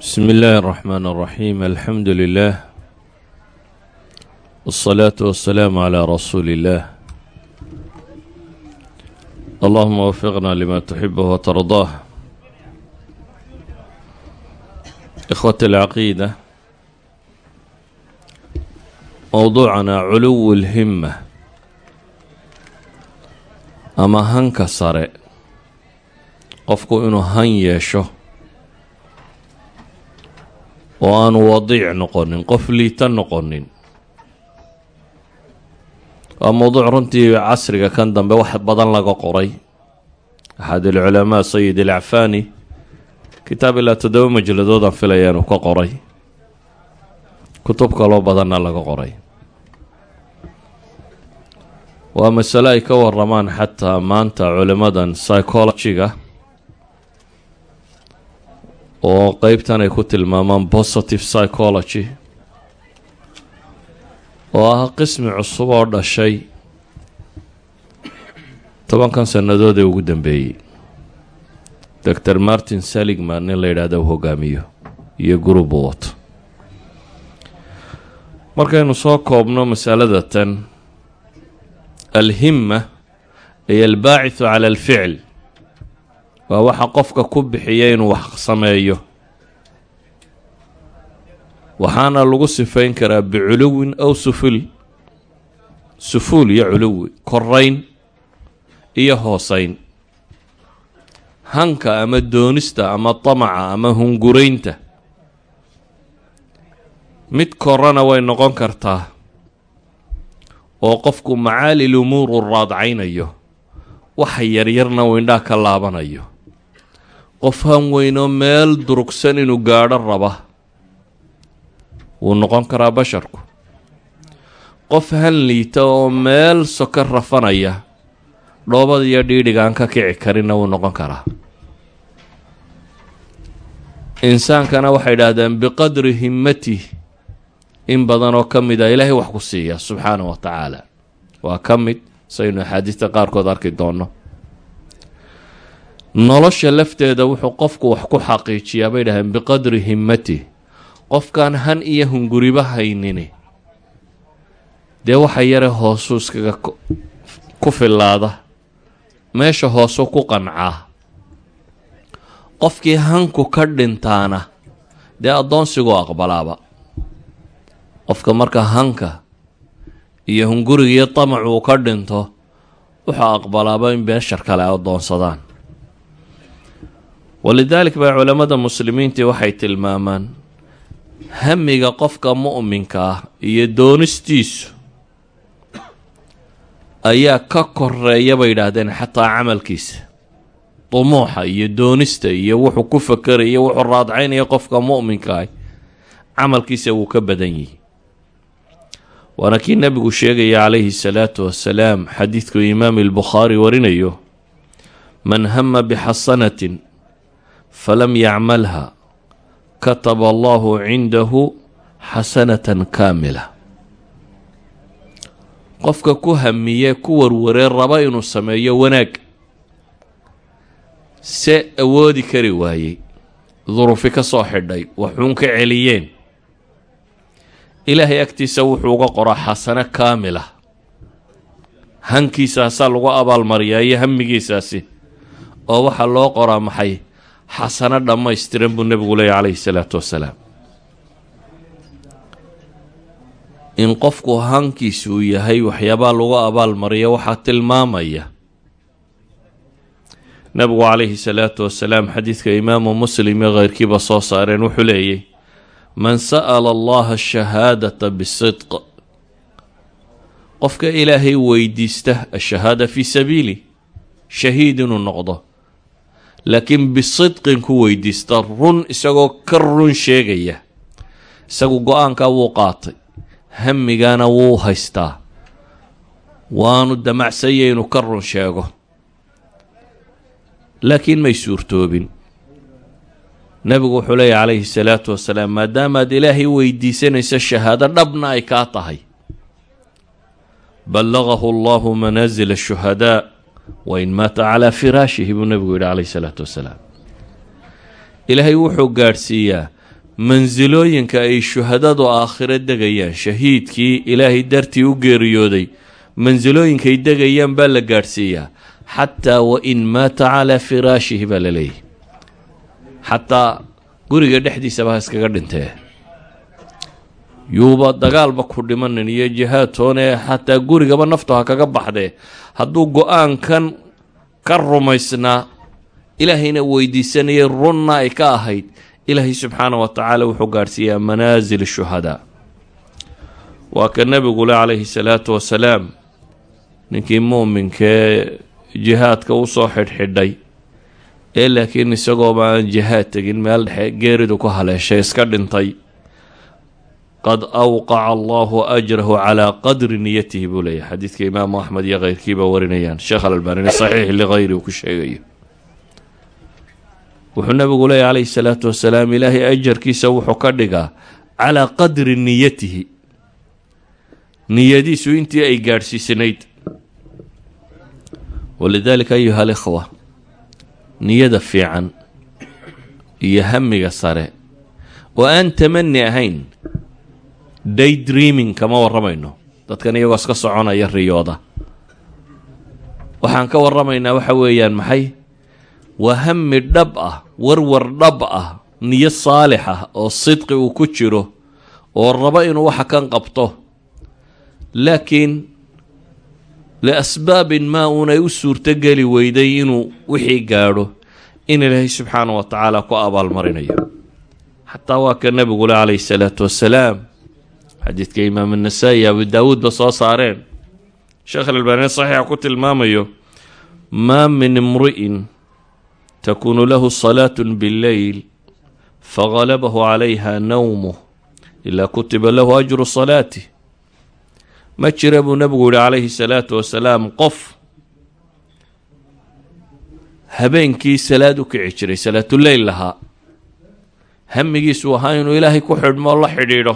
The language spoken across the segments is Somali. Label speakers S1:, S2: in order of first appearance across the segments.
S1: بسم الله الرحمن الرحيم الحمد لله والصلاة والسلام على رسول الله اللهم وفقنا لما تحبه وترضاه إخوة العقيدة موضوعنا علو الهمة أما هنك sare qofku inuu han yeesho oo aanu wadiic noqonin qof liita noqonin. Waa mowduuc runtii casriga kan dambe wax badan laga qoray. Axad alculamaa sayid alacfani kitaab ilaa toddoba majaladoodaan filaya inuu ka qoray. Kutub kaloo badanna laga qoray. Waa masale ay ka waramaan xataa maanta culimadan psychologiga oo qeybtan ay ku tilmaamaan positive psychology oo ah qismi cusub oo dhashay tobankan sannadood ee ugu dambeeyey. Doctor martin seligman nin la yidhaahda u hogaamiyo iyo u wato. Markaynu soo koobno masalada tan alhimma ay albaacisu cala alficl waa waxa qofka ku bixiya inuu wax sameeyo. Waxaana lagu sifayn karaa biculuwin aw suful. Sufuul iyo culuwi korayn iyo hooseyn hanka ama doonista ama tamaca ama hunguraynta. Mid korana way noqon kartaa oo qofku macaalil umuur uu raadcaynayo waxa yaryarna uu indhaa ka laabanayo qof han weynoo meel durugsan inuu gaadho raba. Wuu noqon karaa basharku. Qof han liita oo meel soko rafanaya dhoobada iyo dhiidhiga aan ka kici karinna wuu noqon karaa. Insaankana waxay idhaahdeen biqadri himmatih in badan oo ka mid a ilaahay wax ku siiya subxaana wa tacaala. Waa ka mid saynu axaadiista qaarkood arki doonno nolosha lafteeda wuxuu qofku wax ku xaqiijiyaa bay dhaheen biqadri himmatih qofkaan han iyo hunguriba haynini. Dee waxa yare hoosuu iskaga ku filaada meesha hoosuu ku qancaa. Qofkii hanku ka dhintaana dee addoonsiguu aqbalaaba. Qofka marka hanka iyo hunguriga iyo tamac uu ka dhinto wuxuu aqbalaaba in beeshar kale ay addoonsadaan walidaalik baa culammada muslimiintii waxay tilmaamaan hamiga qofka mu'minka ah iyo doonistiisu ayaa ka koreeya bay yidhaahdeen xataa camalkiisa. Dumuuxa iyo doonista iyo wuxuu ku fakeraya wuxuu raadcaynaya qofka mu'minka ah camalkiisa wuu ka badan yihi waana kii nebigu sheegaya calayhi salaatu wasalaam xadiidku imaami albukhaari warinayo man hama bixasanatin falam yacmalha kataba allahu cindahu xasanatan kaamila qofka ku hamiye ku warwaree raba inuu sameeyo wanaag se awoodi kari waayey durufi ka soo xidhay waxuun ka celiyeen ilaahay agtiisa wuxuu uga qoraa xasano kaamila hankiisaasaa lagu abaalmariyaa iyo hamigiisaasi oo waxaa loo qoraa maxay xasano dhammaystiran buu nebigu leeyay calayhi salaatu wasalaam in qofku hankiisa uu yahay waxyaabaa lagu abaalmariya waxaa tilmaamaya nebigu calayhi salaatu wasalaam xadiidka imaamu muslim iyo keyrkiiba soo saareen wuxuu leeyay man sa'ala allaha ashahaadata bisidq qofka ilaahay weydiista ashahaada fii sabiili shahiid inuu noqdo laakiin bisidqin ku weydiista run isagoo ka run sheegaya. Isagu go'aankaa wuu qaatay. Hamigaana wuu haystaa. Waanu damacsanya inuu ka run sheego. Laakiin may suurtoobin. Nebigu wuxuu leeyahy calayhi salaatu wasalaam maadaamaad ilaahay weydiisanayso shahaado dhabna ay kaa tahay. Ballagahu allahu manaasila ashuhadaa wain maata calaa firaashihi buu nebigu yidhi calayhi salaatu wasalaam. Ilaahay wuxuu gaadhsiiyaa mansilooyinka ay shuhadadu aakhiro degayaan. Shahiidkii ilaahay dartii u geeriyooday mansilooyinkay degayaan baa la gaadhsiiyaa. Xataa wa in maata calaa firaashihi baa la leeyahy xataa guriga dhexdiisaba ha iskaga dhintee yuuba dagaalba ku dhimanin iyo jihaad toonee xataa gurigaba naftu ha kaga baxdee hadduu go'aankan ka rumaysnaa ilaahayna weydiisanayay runna ay ka ahayd ilaahay subxaana wa tacaala wuxuu gaadhsiiyaa manaasil shuhadaa waa ka nebigu le calayhi salaatu wasalaam ninkii muuminkee jihaadka u soo xidhxidhay ee laakiin isagooba aan jihaad tegin meel dhexe geeridu ku haleeshay iska dhintay qad awqaca allahu ajrahu calaa qadri niyatihi buu leeyahy xadiidka imaamu axmed iyo keyrkiiba warinayaan sheekh alalbaanini saxiix ligayri uu ku sheegayo wuxuu nabigu leeyahy calayhi salaatu wasalaam ilaahay ajarkiisa wuxuu ka dhigaa calaa qadri niyatihi niyadiisu intii ay gaadhsiisanayd walidaalika ayuha alikhwa niyada fiican iyo hamiga sare oo aan tamani ahayn day dreaming kama warramayno. Dadkan iyagoo iska soconaya riyooda. Waxaan ka warramaynaa waxa weeyaan maxay? Waa hami dhab ah warwar dhab ah niyo saalix ah oo sidqi uu ku jiro oo rabo inuu waxa kan qabto. Laakiin liasbaabin maa uunay u suurtogeli weyday inuu wixii gaadho in ilaahay subxaana wa tacaala ku abaalmarinayo. Xataa waa ka nebigu le calayhi salaatu wassalaam xadiidka imaam annasaa-i abu daawuudba soo saareen. Sheekh alalbaaniya saxiixa ku tilmaamayo maa min imri'in takunu lahu salaatu billeyl fagalabahu calayha nawmuh ilaa kutiba lahu ajru salaatih ma jira buu nebigu yihi calayhi salaatu wasalaam qof habeenkii salaad u kici jiray salaatuleyl lahaa hamigiisu ahaa inuu ilaahay ku xidhmo la xidhiidho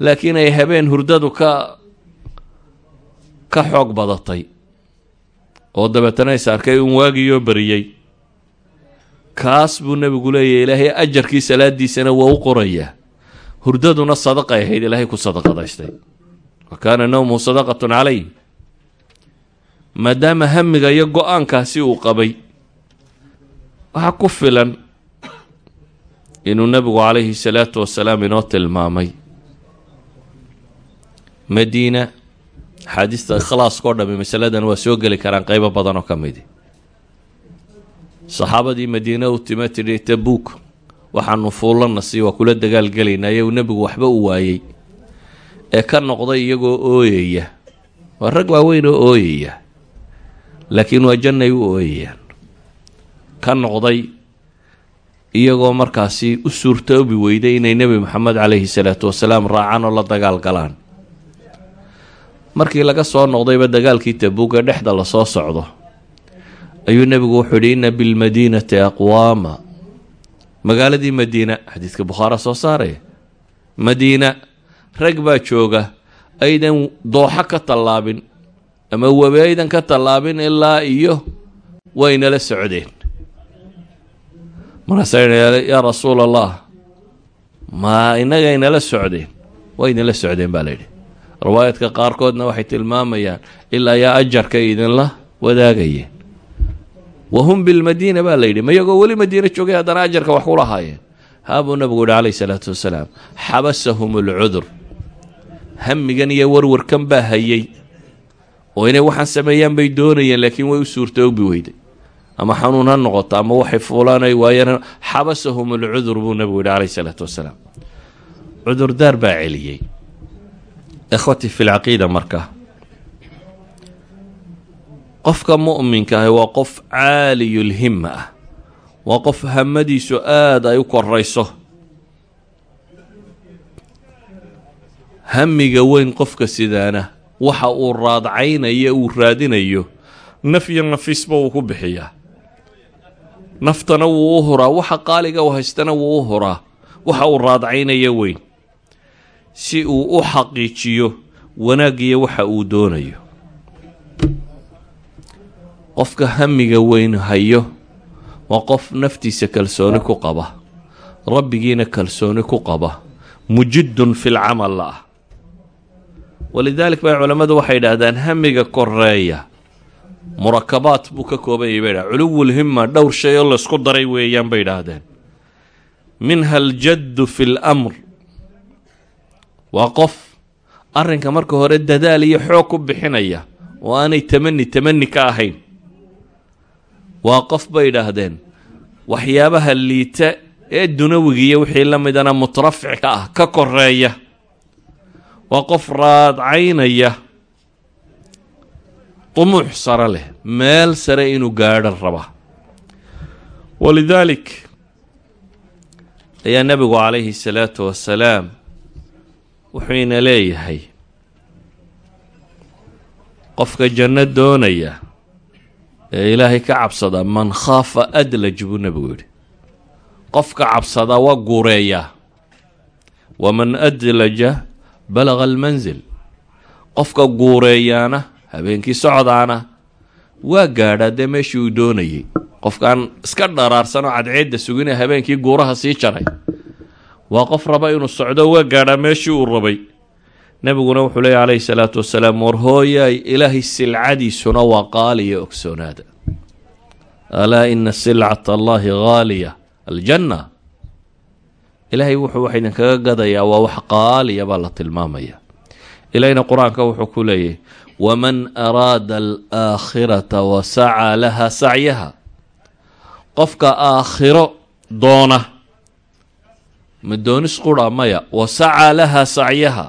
S1: laakiin ay habeen hurdadu ka ka xoog badatay. Oo dabeetana is arkay un waagiyoo bariyey. Kaas buu nebigu leeyahy ilaahay ajarkii salaadiisana waa u qorayaa. Hurdaduna sadaqay ahayd ilaahay ku sadaqadaystay wa kaana nawmuhu sadaqatun calay maadaama hamiga iyo go'aankaasi uu qabay waxaa ku filan inuu nebigu calayhi salaatu wasalaam inoo tilmaamay madiina axaadiista ikhlaaska o dhami masaladan waa soo geli karaan qeybo badan oo ka midi saxaabadii madiine u tima tidhi tabuuk waxaanu fuullana sii waa kula dagaalgelaynaa iyagu nebigu waxba u waayey. Ee ka noqday iyagoo ooyaya. Waa rag waaweyn oo ooyaya laakiin waa jannay u ooyayaan. Ka noqday iyagoo markaasi u suurtoobi weyday inay nebi moxamed calayhi salaatu wasalaam raacaan oo la dagaal galaan markii laga soo noqdayba dagaalkii tabuug ee dhexda la soo socdo ayuu nebigu wuxuu yidhi inna bilmadiinati aqwaama. Magaaladii madiina xadiidka bukhaara soo saaraya madiina rag baa jooga aydan dooxo ka tallaabin ama webi aydan ka tallaabin ilaa iyo waynala socdeen. Markaasa yaa rasuul allah ma inagaynala socdeen waynala socdeen baa layidhi riwaayadka qaarkoodna waxay tilmaamayaan ilaa yaa ajarka idinla wadaagayeen wa hum bilmadiina baa layidhi ma iyagoo weli madiina joogay haddana ajarka wax ku lahaayeen haabuu nabigu yihi calayhi salaatu wasalaam xabasahum alcudur. Hamigan iyo warwarkan baa hayay oo inay waxaan sameeyaan bay doonayeen laakiin way u suurtoobi weyday. Ama xanuun ha noqoto ama waxay fuulaanay waayeen xabasahum alcudur buu nabigu yihi calayhi salaatu wasalaam. Cudurdaar baa celiyey ikhwatii fi lcaqiida marka. Qofka mu'minka ahi waa qof caaliyulhima ah. Waa qof hamadiisu aada ay u korayso. Hamiga weyn qofka sidaana waxa uu raadcaynayo uu raadinayo naf iyo nafiisba wuu ku bixiyaa. Naftana wuu u huraa waxa qaaliga u haystana wuu u huraa waxa uu raadcaynaya weyn si uu u xaqiijiyo wanaagiyo waxa uu doonayo. Qofka hamiga weyn hayo waa qof naftiisa kalsooni ku qaba rabbigiina kalsooni ku qaba mujidun fil camal la ah. Walidaalik bay culammadu waxay idhaahdaan hamiga koreeya murakabaat buu ka kooban yahy bay dhahdeen culuwulhima dhowr shay oo laysku daray weeyaan bay idhaahdeen. Minha aljaddu fi lamr waa qof arrinka marka hore dadaal iyo xoog ku bixinaya oo aanay tamani tamani ka ahayn. Waa qof bay idhaahdeen waxyaabaha liita ee dunawigiiyo wixii la midana mutrafic ka ah ka koreeya waa qof raadcaynaya dumuux sare leh meel sare inuu gaadho raba. Walidaalik ayaa nebigu calayhi salaatu wasalaam wuxuu ina leeyahay qofka janno doonaya ee ilaahay ka cabsada man khaafa adlaj buu nebigu yidhi. Qofka cabsada waa guureeyaa waman adlaja balaga almansil qofka guureeyaana habeenkii socdaana waa gaadhaa dee meeshii uu doonayay qofkaan iska dharaarsanoo cadceedda sugina habeenkii guuraha sii jaray waa qof raba inuu socdo waa gaadhaa meeshii uu rabay. Nebiguna wuxuu leeya calayhi salaatu wasalaam war hooyaay ilaahay silcadiisuna waa qaaliya ogsoonaada alaa ina silcata allahi haaliya aljanna. Ilaahay wuxuu wax idinkaga gadayaa waa wax qaaliya baa la tilmaamaya ilaahayna qur'aanka wuxuu ku leeyahy waman araada alaakhirata wa sacaa laha sacyaha. Qofka aakhiro doona ma doonis qura maya wa sacaa laha sacyaha.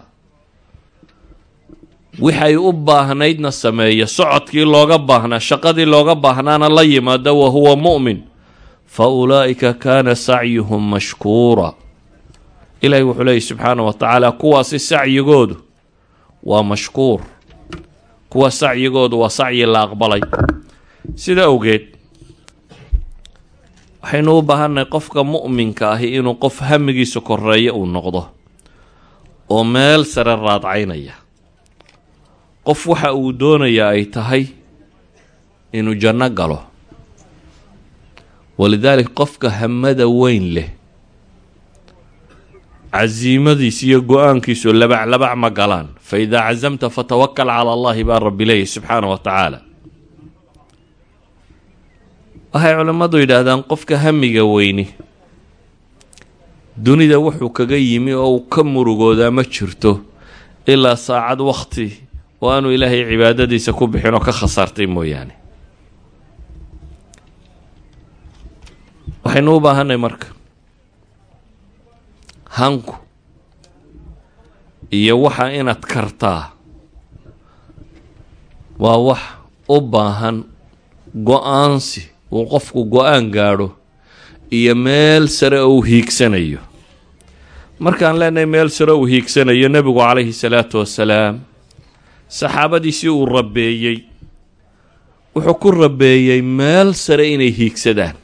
S1: Wixay u baahnaydna sameeya socodkii looga baahnaa shaqadii looga baahnaana la yimaada wa huwa mu'min. Fa ulaa'ika kaana sacyuhum mashkuura. Ilaahay wuxuu leeyay subxaana wa tacaala kuwaasi sacyigoodu waa mashkuur. Kuwa sacyigoodu waa sacyi la aqbalay. Sida awgeed waxaynu u baahannahay qofka mu'minka ahi inuu qof hamigiisa koreeya uu noqdo oo meel sare raadcaynaya. Qof waxa uu doonayaa ay tahay inuu janno galo. Walidaalik qofka hamada weyn leh casiimadiis iyo go'aankiisu labac labac ma galaan. Fa idaa casamta fatawakal cala allahi baa rabbi leeyahy subxaana wa tacaala waxay culammadu yidhaahdaan qofka hamiga weyni. Dunida wuxuu kaga yimi oo uu ka murugoodaa ma jirto ilaa saacad wakti oo aanu ilaahay cibaadadiisa ku bixin oo ka khasaartay mooyaane. Waxaynu u baahanay marka hanku iyo waxa inaad kartaa waa wax u baahan go'aansi uu qofku go'aan gaadho iyo meel sare oo uu hiigsanayo. Markaan leenahay meel sare uu hiigsanayo nebigu calayhi salaatu wasalaam saxaabadiisii uu rabeeyey wuxuu ku rabeeyey meel sare inay hiigsadaan.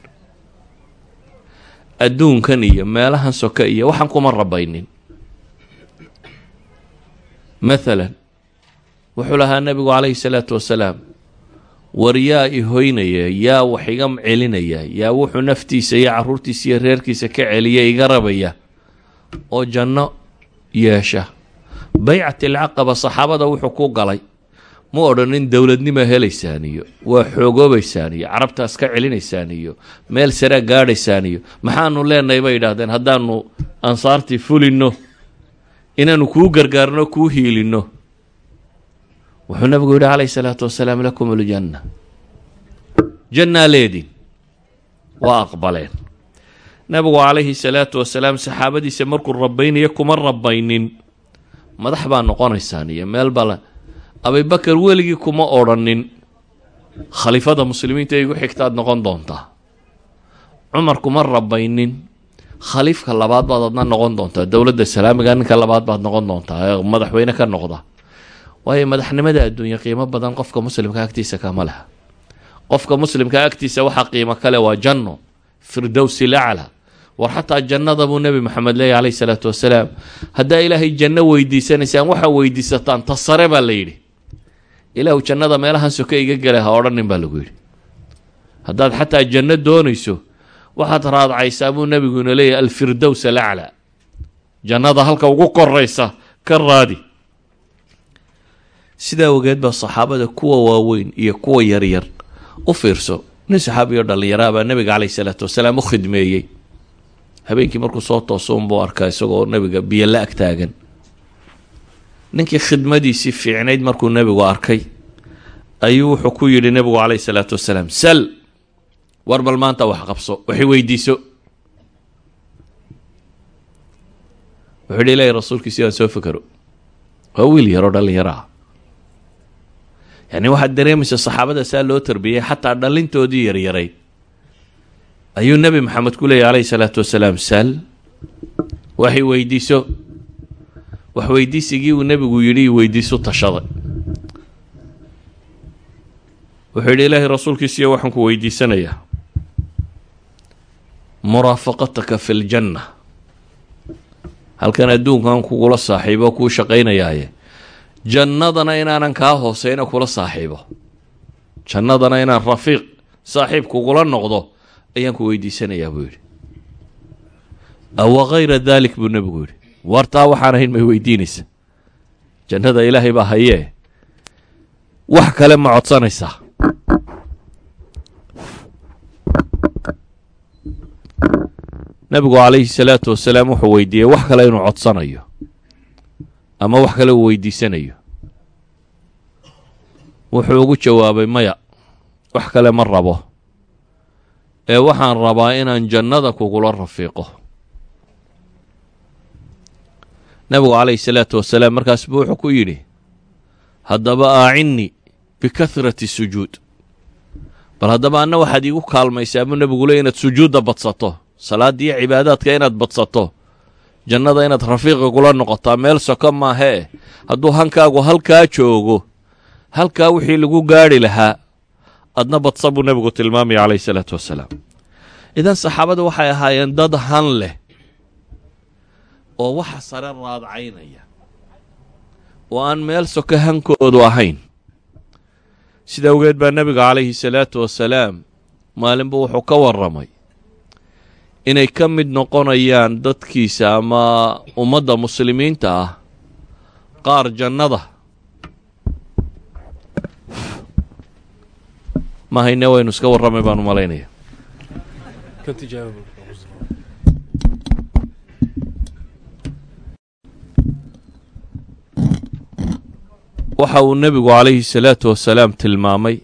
S1: Adduunkan iyo meelahan soke iyo waxaan kuma rabaynin mathalan wuxuu lahaa nebigu calayhi salaatu wasalaam war yaa i hoynaya yaa wax iga celinaya yaa wuxuu naftiisa iyo caruurtiisa iyo reerkiisa ka celiya iga rabaya oo janno yeesha. Baycat ilcaqaba saxaabada wuxuu ku galay ma odhanin dowladnima helaysaan iyo waa xoogoobaysaan iyo carabtaas ka celinaysaan iyo meel saraa gaadhaysaan iyo maxaanu leenahay bay idhaahdeen haddaanu ansaartii fulinno inaanu kuu gargaarno kuu hiilinno wuxuu nabigu yidhi calayhi salaatu wasalaam lakum uljanna jannaa leedin. Waa aqbaleen. Nabigu calayhi salaatu wasalaam saxaabadiisa markuu rabaynaya kuma rabaynin madax baa noqonaysaan iyo meel bala abibakar weligii kuma odrhanin khaliifada muslimiinta igu xigtaad noqon doontaa. Cumar kuma rabaynin khaliifka labaad baad adna noqon doontaa. Dowladda islaamiga ninka labaad baad noqon doontaa. Ee madaxweyne ka noqda waayo madaxnimada adduunya qiimo badan qofka muslimka agtiisa kama leha qofka muslimka agtiisa waxaa qiimo kale waa janno firdowsi lacla war xataa jannada buu nebi maxamed leeya calayhi salaatu wasalaam. Haddaa ilaahay janno weydiisanaysaan waxaa weydiisataan ta sare baa la yidhi. Ilaahu jannada meelahan soke iga gala ha odhanin baa lagu yidhi. Haddaad xataa janno doonayso waxaad raadcaysaa buu nebiguna leeyahy alfirdows alaclaa jannada halka ugu koraysa ka raadi sidaa ogeed baa saxaabada kuwa waaweyn iyo kuwa yaryar u fiirso nin saxaabiyo dhallinyaraha baa nebiga caleyh isalaatu wasalaam u khidmeeyey. Habeenkii markuu soo tooso unbuu arkaa isagoo nebiga biyo la ag taagan. Ninkii khidmadiisii fiicnayd markuu nebigu arkay ayuu wuxuu ku yidhi nebigu caleyh isalaatu wasalaam sal war bal maanta wax qabso waxay weydiiso. Wuxuu yidhi ilaahay rasuulkiisi aan soo fikero waa wiil yaroo dhallinyaro ah yacni waxaad dareemaysa saxaabada saa loo tarbiyey xataa dhalintoodii yaryaray. Ayuu nebi maxamed ku leeyay calayhi salaatu wasalaam sal waxay weydiiso. Wax weydiisigii uu nebigu yidhi weydiisu tashaday wuxuu yidhi ilaahay rasuulkiisiiyo waxaan ku weydiisanayaa muraafaqataka fi ljanna halkan adduunkan kugula saaxiibo kuu shaqaynayaaye jannadana inaanan kaa hooseyna kula saaxiibo. Jannadana inaan rafiiq saaxiib kugula noqdo ayaan ku weydiisanayaa buu yidhi. Awa kayra daalik buu nebigu yidhi. Wartaa waxaan ahayn may weydiinaysa. Jannada ilaahay baa hayee. Wax kale ma codsanaysaa. Nebigu calayhi salaatu wasalaam wuxuu weydiiyey wax kale inuu codsanayo ama wax kale uu weydiisanayo. Wuxuu ugu jawaabay maya wax kale ma rabo. Ee waxaan rabaa inaan jannada kugula rafiiqo. Nebigu calayhi salaatu wasalaam markaas buu wuxuu ku yidhi haddaba aacinnii bikahrati sujuud. Bal haddaba anna waxaad iigu kaalmaysaa buu nebigu le inaad sujuudda badsato salaaddiiyo cibaadaadka inaad badsato jannada inaad rafiiqa kula noqotaa meel soko maahee hadduu hankaagu halkaa joogo halkaa wixii lagu gaadhi lahaa adna badsa buu nebigu tilmaamaya calayhi salaatu wasalaam. Idan saxaabada waxay ahaayeen dad han leh oo waxa sare raadcaynaya oo aan meel soko hankoodu ahayn. Sida awgeed baa nebiga calayhi salaatu wasalaam maalinba wuxuu ka warramay inay ka mid noqonayaan dadkiisa ama ummadda muslimiinta ah qaar jannada. Ma hayne waynu iska warramay baan u malaynaya waxa uu nebigu calayhi salaatu wasalaam tilmaamay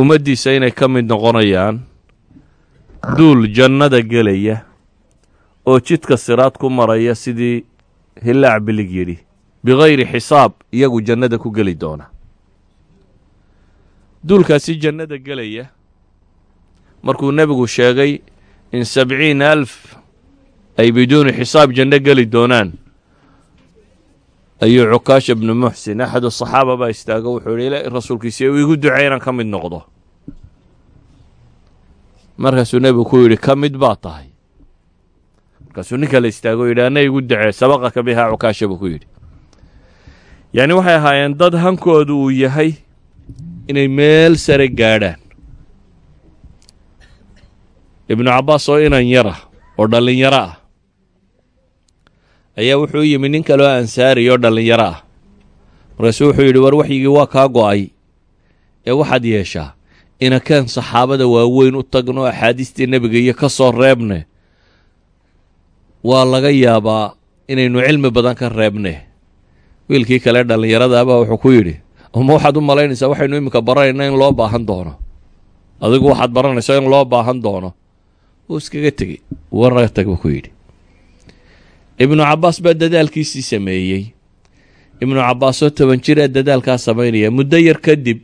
S1: ummaddiisa inay ka mid noqonayaan duul jannada gelaya oo jidka siraad ku maraya sidii hillaac bilig yidhi bikayri xisaab iyagu jannada ku geli doona. Duulkaasi jannada gelaya markuu nebigu sheegay in sabciina alf ay biduuni xisaab janno geli doonaan ayuu cukaasha bnu muxsin axad asaxaaba baa istaago wuxuu ilaahi rasuulkiisi uu igu ducey inaan ka mid noqdo markaasuu nebigu ku yidhi ka mid baa tahay. Markaasuu nin kale istaago yidhi anna igu ducee sabaqaka bihaa cukaasha buu ku yidhi. Yacni waxay ahaayeen dad hankoodu uu yahay inay meel sare gaadhaan. Ibnu cabbaas oo inan yara oo dhallinyaro ah ayaa wuxuu yimi nin kaloo ansaari oo dhallinyaro ah. Markaasuu wuxuu yidhi war waxyigii waa kaa go'ay ee waxaad yeeshaa inakaan saxaabada waaweyn u tagno axaadiistii nebiga iyo ka soo reebne waa laga yaabaa inaynu cilmi badan ka reebne. Wiilkii kale dhallinyaradaabaa wuxuu ku yidhi uma waxaad u malaynaysaa waxaynu iminka baranayna in loo baahan doono? Adigu waxaad baranaysaa in loo baahan doono? Wuu iskaga tegey warnaga tag buu ku yidhi. Ibnu cabbaas baa dadaalkiisii sameeyey. Ibnu cabbaasoo toban jir dadaalkaa samaynaya muddo yar kadib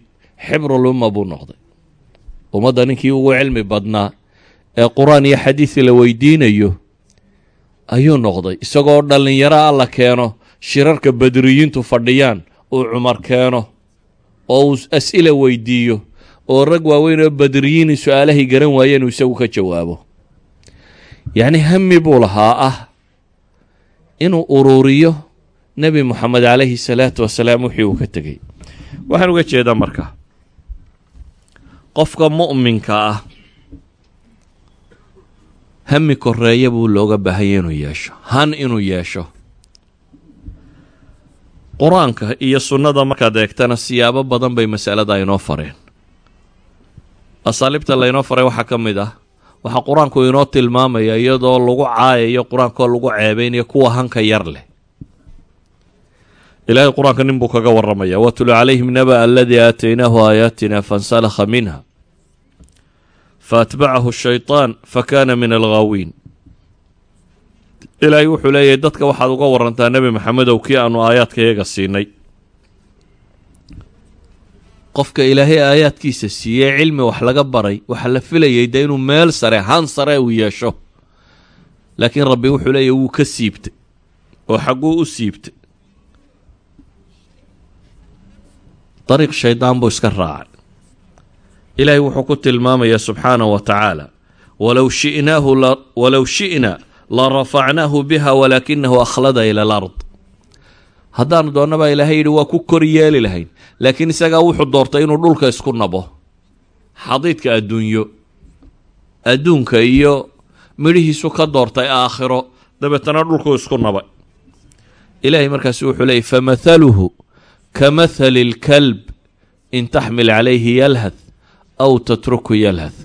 S1: xibrul umma buu noqday ummadda ninkii ugu cilmi badnaa ee qur'aan iyo xadiid la weydiinayo ayuu noqday. Isagoo dhallinyaro a la keeno shirarka badriyiintu fadhiyaan uu cumar keeno oo uu as'ila weydiiyo oo rag waaweyn oo badriyiini su'aalahay garan waayeen uu isagu ka jawaabo. Yacni hami buu lahaa ah inuu uruuriyo nebi moxamed calayhi salaatu wasalaam wixii uu ka tegey. Waxaan uga jeedaa marka qofka mu'minka ah hami koreeya buu looga baahanya inuu yeesho han inuu yeesho. Qur'aanka iyo sunnada markaad eegtana siyaabo badan bay masalada inoo fareen. Asaaliibta laynoo faray waxaa ka mid ah waxaa qur'aanku inoo tilmaamaya iyadoo lagu caayayo qur'aankoo lagu ceebeynayo kuwa hanka yar leh. Ilaahay qur'aanka nin buu kaga waramaya watlu calayhim naba aladii aataynaahu aayaatina fansalakha minha faatbacahu shayطaan fakana min alghaawiin ilaahay wuxuu leeyahay dadka waxaad uga warantaa nebi maxamedow kii aanu aayaadka iyaga siinay qofka ilaahay aayaadkiisa siiyey cilmi wax laga baray waxaa la filayay de inuu meel sare han sare uu yeesho laakiin rabbi wuxuu leeyahy wuu ka siibtay oo xagguu u siibtay dariiq shaydaan buu iska raacay ilaahay wuxuu ku tilmaamaya subxaanahu wa tacaala walow shi'na la rafacnaahu biha walaakinahu akhlada ila alard. Haddaanu doonna baa ilaahay yidhi waa ku kor yeeli lahayn laakiin isagaa wuxuu doortay inuu dhulka isku nabo. Xadiidka adduunyo adduunka iyo midhihiisu ka doortay aakhiro dabeetana dhulkuu isku nabay. Ilaahay markaasi wuxuu leeyay famathaluhu ka mathali lkalb in taxmil calayhi yalhath aw tatruku yalhath.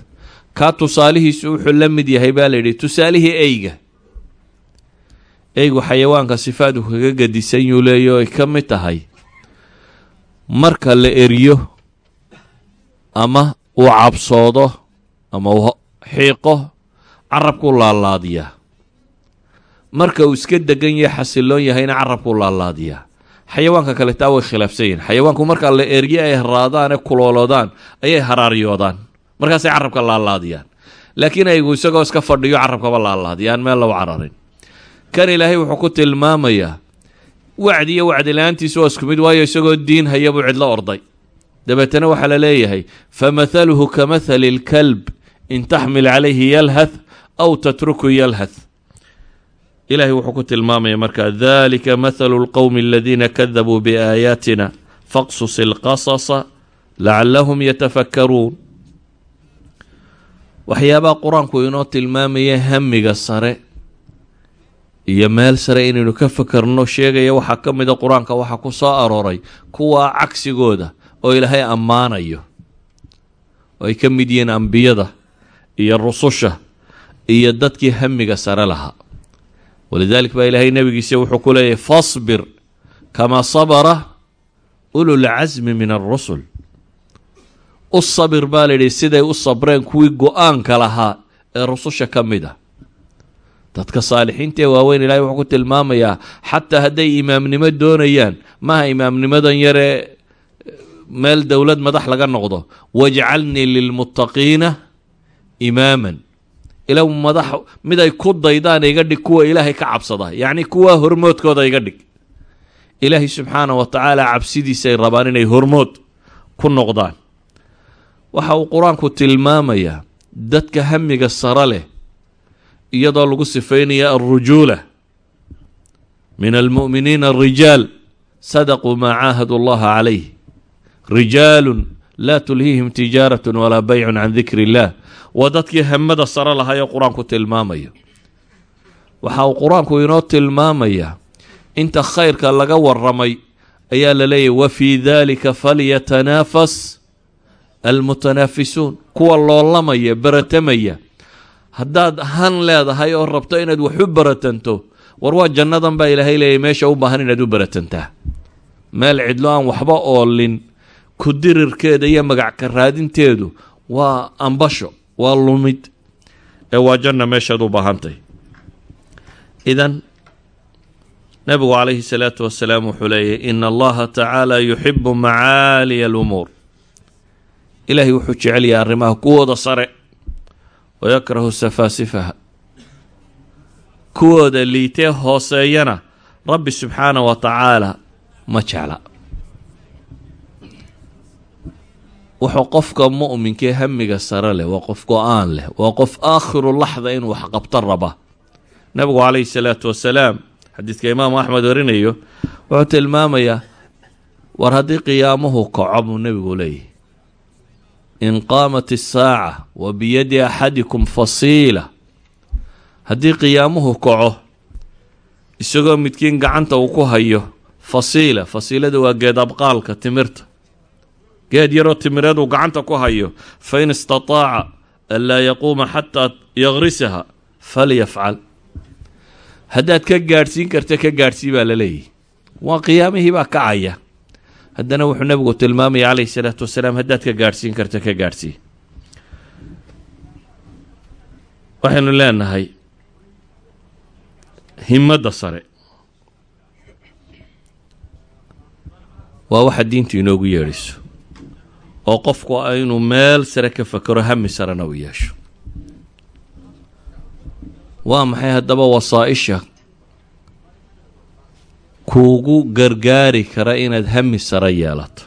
S1: Kaa tusaalihiisu wuxuu la mid yahay baa layidhi tusaalihii eyga. Eygu xayawaanka sifaadu kaga gadisan yuu leeyo ay ka mid tahay marka la eriyo ama uu cabsoodo ama uu xiiqo carabkuu laalaadiyaa. Marka uu iska degan yahay xasiloon yahayna carabkuu laalaadiyaa xayawaanka kale taa way khilaafsan yihiin xayawaanku marka la eryo ay raadaan ee kulooloodaan ayay haraaryoodaan. Markaasay carabka laalaadiyaan. Laakiin aygu isagoo iska fadhiyo carabkaba laalaadiyaan. Meel lagu cararin kan ilaahay wuxuu ku tilmaamayaa wacdi iyo wacdi la'aantiisu waa isku mid waayo isagoo diin haya buu cidlo orday. Dabeetana waxaa la leeyahay famathaluhu ka mathali lkalb in taxmil calayhi yalhath aw tatruku yalhath ilahay wuxuu ku tilmaamaya markaa dalika mathalu lqowmi aladiina kadabuu biaayaatina faqsus ilqasasa lacalahum yatafakkaruun. Waxyaabaha qur'aanku inoo tilmaamaya hamiga sare iyo meel sare inaynu ka fakarno sheegaya waxaa ka mida qur'aanka waxaa ku soo arooray kuwaa cagsigooda oo ilaahay ammaanayo oo ay ka mid yihiin ambiyada iyo rususha iyo dadkii hamiga sare lahaa walidalik baa ilaahay nebigiisa wuxuu ku leeyahy fasbir kamaa sabara ululcasmi min alrusul u sabir baa layidhi siday u sabreen kuwii go'aanka lahaa ee rususha ka mid a dadka saalixiinta ee waaweyn ilahay wuxuu ku tilmaamayaa xataa hadday imaamnimo doonayaan maaha imaamnimadan yaree meel dowlad madax laga noqdo wajcalnii lilmuttaqiina imaaman ilaw madax mid ay ku daydaan iga dhig kuwa ilaahay ka cabsada. Yacni kuwa hormoodkooda iga dhig. Ilaahay subxaanah wa tacaala cabsidiisay rabaan inay hormood ku noqdaan. Waxa uu qur'aanku tilmaamayaa dadka hamiga sare leh iyadoo lagu sifaynaya alrujuula min almu'miniina arijaal sadaquu maa caahadu allaha calayh rijaalun laa tulhiihim tijaaratun walaa baycun can dikri illah waa dadkii hamada sare lahaayoo qur'aanku tilmaamayo. Waxa uu qur'aanku inoo tilmaamayaa inta khayrka laga waramay ayaa la leeyahy wa fii dalika falyatanaafas almutanaafisuun. Kuwa loolamaya baratamaya haddaad han leedahay oo rabto inaad wax u baratanto war waa jannadan baa ilaahay leeyahy meesha u baahan inaad u baratantaa. Meel cidlo aan waxba oolin ku dirirkeeda iyo magacka raadinteedu waa ambasho waa lumid ee waa janna meeshaad u baahantay. Idan nabigu calayhi salaatu wasalaam wuxuu leeyahy ina allaha tacaala yuxibu macaaliya alumuur. Ilaahay wuxuu jecel yahay arrimaha kuwooda sare wayakrahu safaasifaha kuwooda liitee hooseeyana rabbi subxaanah wa tacaala ma jecla wuxuu qofka mu'minkee hamiga sare leh waa qof go'aan leh waa qof aakhiru laxda inuu wax qabto raba. Nabigu calayhi salaatu wasalaam xadiidka imaamu axmed warinayo wuxuu tilmaamayaa war haddii qiyaamuhu kaco buu nebigu leeyahy in qaamat isaaca wa biyadi axadikum fasiila. Haddii qiyaamuhu kaco isagoo midkiin gacanta uu ku hayo fasiila fasiilada waa geed abqaalka timirta geed yaroo timireed uu gacanta ku hayo fain istataaca an laa yaquuma xataa yagrisaha falyafcal. Haddaad ka gaadhsiin karta ka gaadhsii baa la leeyahy waa qiyaamihii baa kacaya. Haddana wuxuu nabigu tilmaamaya calayhi salaatu wasalaam haddaad ka gaadhsiin karta ka gaadhsii. Waxaynu leenahay himadda sare. Waa waxa diintu inoogu yeedhayso oo qofku inuu meel sare ka fakero hami sarena u yeesho. Waa maxay haddaba wasaa-isha? Kuugu gargaari kara inaad hami sare yeelato.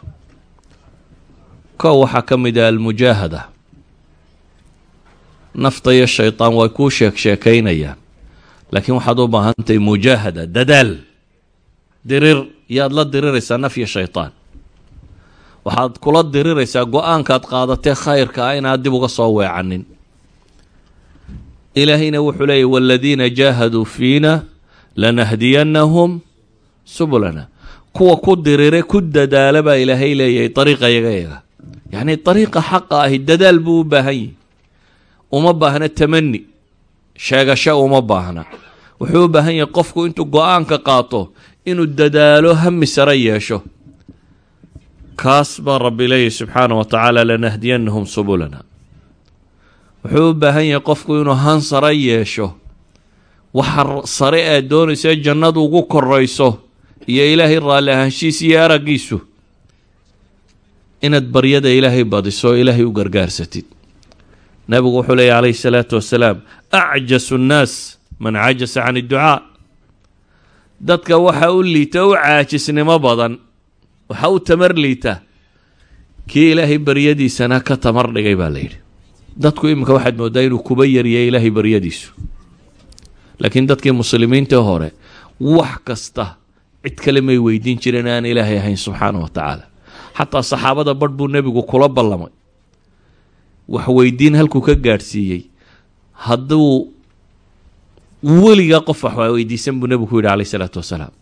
S1: Kow waxaa ka mid ah almujaahada. Nafta iyo shaydaan way kuu sheeg sheekaynayaan. Laakiin waxaad u baahantahay mujaahada dadaal dirir yaad la diriraysaa naf iyo shaydaan waxaad kula diriraysaa go'aankaad qaadatee khayrka ah inaad dib uga soo weecanin. Ilaahayna wuxuu leeyahy waladiina jaahaduu fiina lanahdiyannahum subulana. Kuwa ku dirire ku dadaala baa ilaahay leeyahay dariiqa yaga yacnii dariiqa xaqa ahi dadaal buu u baahan yahi uma baahna tamani sheegasho uma baahna. Wuxuu u baahan yahay qofku intuu go'aanka qaato inuu dadaalo hami sare yeesho kaas baa rabbi leeyahy subxaana wa tacaala lanahdiyannahum subulana. Wuxuu u baahan yahay qofku inuu han sare yeesho waxa sare aad doonaysa jannadu ugu korayso iyo ilaahay raalli ahaanshiisa iyo araggiisu. Inaad baryada ilaahay badiso oo ilaahay u gargaarsatid. Nabigu wuxuu leeyahy calayhi salaatu wasalaam acjasu nnaas man cajasa can idducaa dadka waxa u liita u caajisnimo badan waxa u tamar liita. Kii ilaahay baryadiisana ka tamar dhigay baa la yidhi. Dadku iminka waxaad mooddaa inuu kuba yaryahay ilaahay baryadiisu. Laakiin dadkii muslimiinta hore wax kasta cid kale may weydiin jireen aan ilaahay ahayn subxaana wa tacaala. Xataa saxaabada barh buu nebigu kula ballamay. Wax weydiin halkuu ka gaadhsiiyey hadduu weligaa qof wax weydiisan buu nebigu ku yidhi calayh isalaatu wasalaam.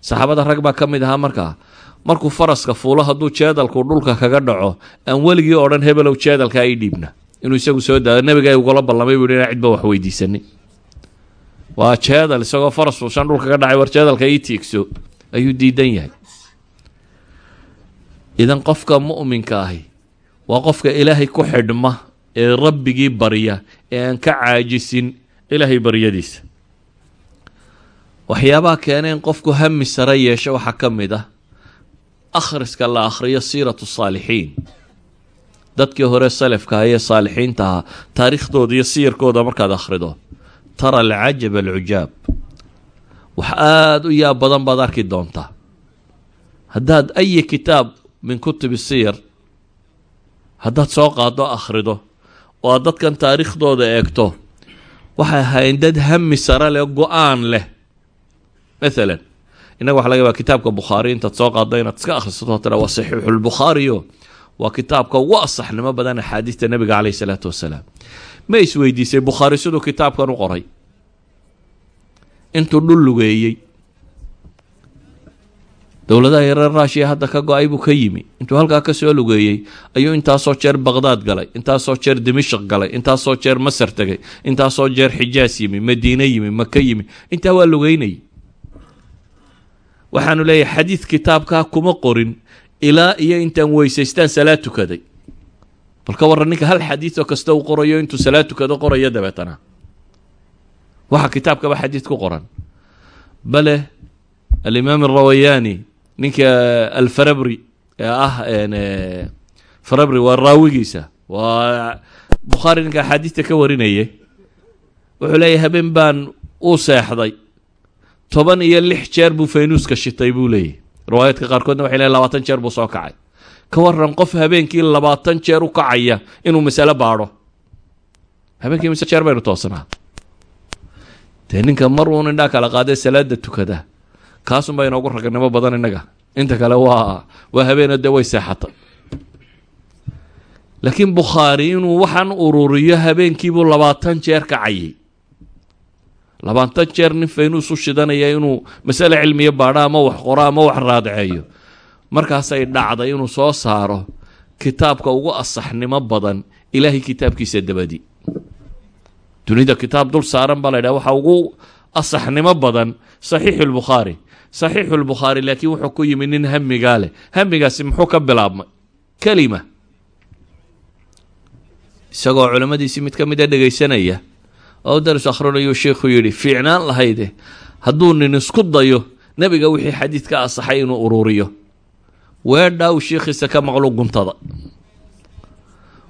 S1: Saxaabada rag baa ka mid ahaa markaa markuu faraska fuulo hadduu jeedalku dhulka kaga dhaco aan weligii odhan hebelow jeedalka ay dhiibna. Inuu isagu soo daado nebiga ugula ballamay buu inaan cidba wax weydiisanin waa jeedal isagoo faras fuushan dhulka ka dhacay war jeedalka ii tiigso ayuu diidan yahay. Idan qofka mu'minka ahi waa qofka ilaahay ku xidhma ee rabbigii barya ee aan ka caajisin ilaahay baryadiisa waxyaabaha in qofku hami sare yeesho waxaa ka mid ah akhriska la akhriyo siiratu saalixiin. Dadkii hore salafka ayee saalixiinta ahaa taariikhdooda iyo siyarkooda markaad akhrido tara alcajab alcujaab wax aada u yaab badan baad arki doontaa haddaad ayi kitaab min kutubi siyar haddaad soo qaado akhrido oo aad dadkan taariikhdooda eegto waxay ahaayeen dad hami sare leh go'aan leh. Maalan innaga waxa laga yaabaa kitaabka bukhaari intaad soo qaado inaad iska akhrisato tira waa saxiixulbukhaariyo waa kitaabka ugu asaxnimo badan axaadiista nebiga caleyh isalaatu wasalaam. Ma isweydiisay bukhaari siduu kitaabkan u qoray. Intuu dhul lugeeyey. Dowladaha yareer raashiya hadda ka go'ay buu ka yimi. Intuu halkaa ka soo lugeeyey ayuu intaasoo jeer baqdaad galay intaasoo jeer dimishq galay intaasoo jeer masar tegay intaasoo jeer xijaas yimi madiine yimi maka yimi intaa waa lugeynayay waxaanu leeyahay xadiid kitaabkaa kuma qorin ilaa iyo intaan weysaystaan salaad tukaday bal ka warran ninka hal xadiid oo kasta uu qorayo intuu salaad tukado qorayo dabeetana. Waxaa kitaabkaba xadiid ku qoran. Bale alimaam arawayaani ninka alfarabri ee ah farabri waa raawigiisa. Waa bukhaari ninka axaadiista ka warinayay. Wuxuu leeyahy habeen baan u seexday toban iyo lix jeer buu faynuuska shitay buu leeyahy riwaayaadka qaarkoodna waxay leeyn labaatan jeer buu soo kacay. Ka waran qof habeenkii labaatan jeer u kacaya inuu masalo baadho. Habeenkii mise jeer baynu toosnaa dee ninka mar uun indhaa kala qaadee salaada tukada kaasunbaa inoogu ragnimo badan innaga. Inta kale waa waa habeeno dee way seexata. Laakiin bukhaari inuu waxaan ururiyo habeenkiibuu labaatan jeer kacayay labaatan jeer nin faynuus u shidanaya inuu masale cilmiya baadho ama wax qoro ama wax raadceeyo markaasay dhacday inuu soo saaro kitaabka ugu asaxnimo badan ilaahay kitaabkiisa dabadi. Dunida kitaab dul saaran baa la ydhaha waxa ugu asaxnimo badan saxiixu lbukhaari saxiixu lbukhaari laakiin wuxuu ku yimi nin hamigaa leh. Hamigaasi muxuu ka bilaabmay? Kelima. Isagoo culimmadiisii mid ka mid dhegaysanaya oo daris akhrinayu sheikhu yidhi fiicnaan lahayde hadduu nin isku dayo nebiga wixii xadiid ka asaxay inuu ururiyo. Weedhaa uu sheikhiisa ka maqlu guntada.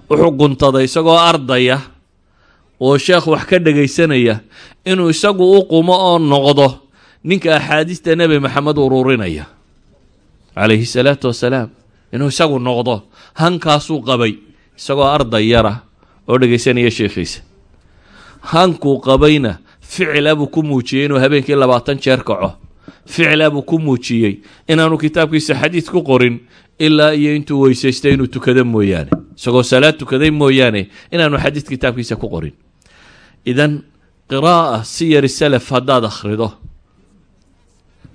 S1: Wuxuu guntaday isagoo ardaya oo sheekh wax ka dhegaysanaya inuu isagu u qumo oo noqdo ninka axaadiista nebi maxamed ururinaya. Calayhi salaatu wasalaam inuu isagu noqdo hankaasuu qabay isagoo arday yara oo dhegaysanaya sheekhiisa hankuu qabayna ficila buu ku muujiyey inuu habeenkii labaatan jeer kaco. Ficila buu ku muujiyey inaanu kitaabkiisa xadiid ku qorin ilaa iyo intuu weysaystay inuu tukado mooyaane. Isagoo salaad tukaday mooyaane inaanu xadiid kitaabkiisa ku qorin. Idan qiraa'a siyari salaf haddaad akhrido